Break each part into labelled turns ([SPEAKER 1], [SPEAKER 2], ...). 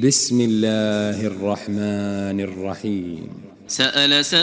[SPEAKER 1] بسم الله الرحمن الرحيم.
[SPEAKER 2] سأل سائل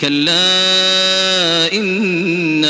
[SPEAKER 2] كلا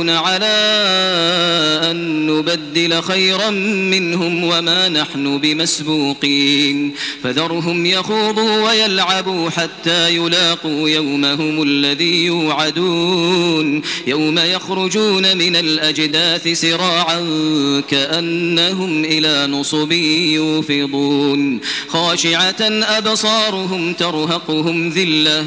[SPEAKER 2] يقدرون على أن نبدل خيرا منهم وما نحن بمسبوقين. فذرهم يخوضوا ويلعبوا حتى يلاقوا يومهم الذي يوعدون. يوم يخرجون من الأجداث سراعا كأنهم إلى نصب يوفضون. خاشعة أبصارهم ترهقهم ذلة.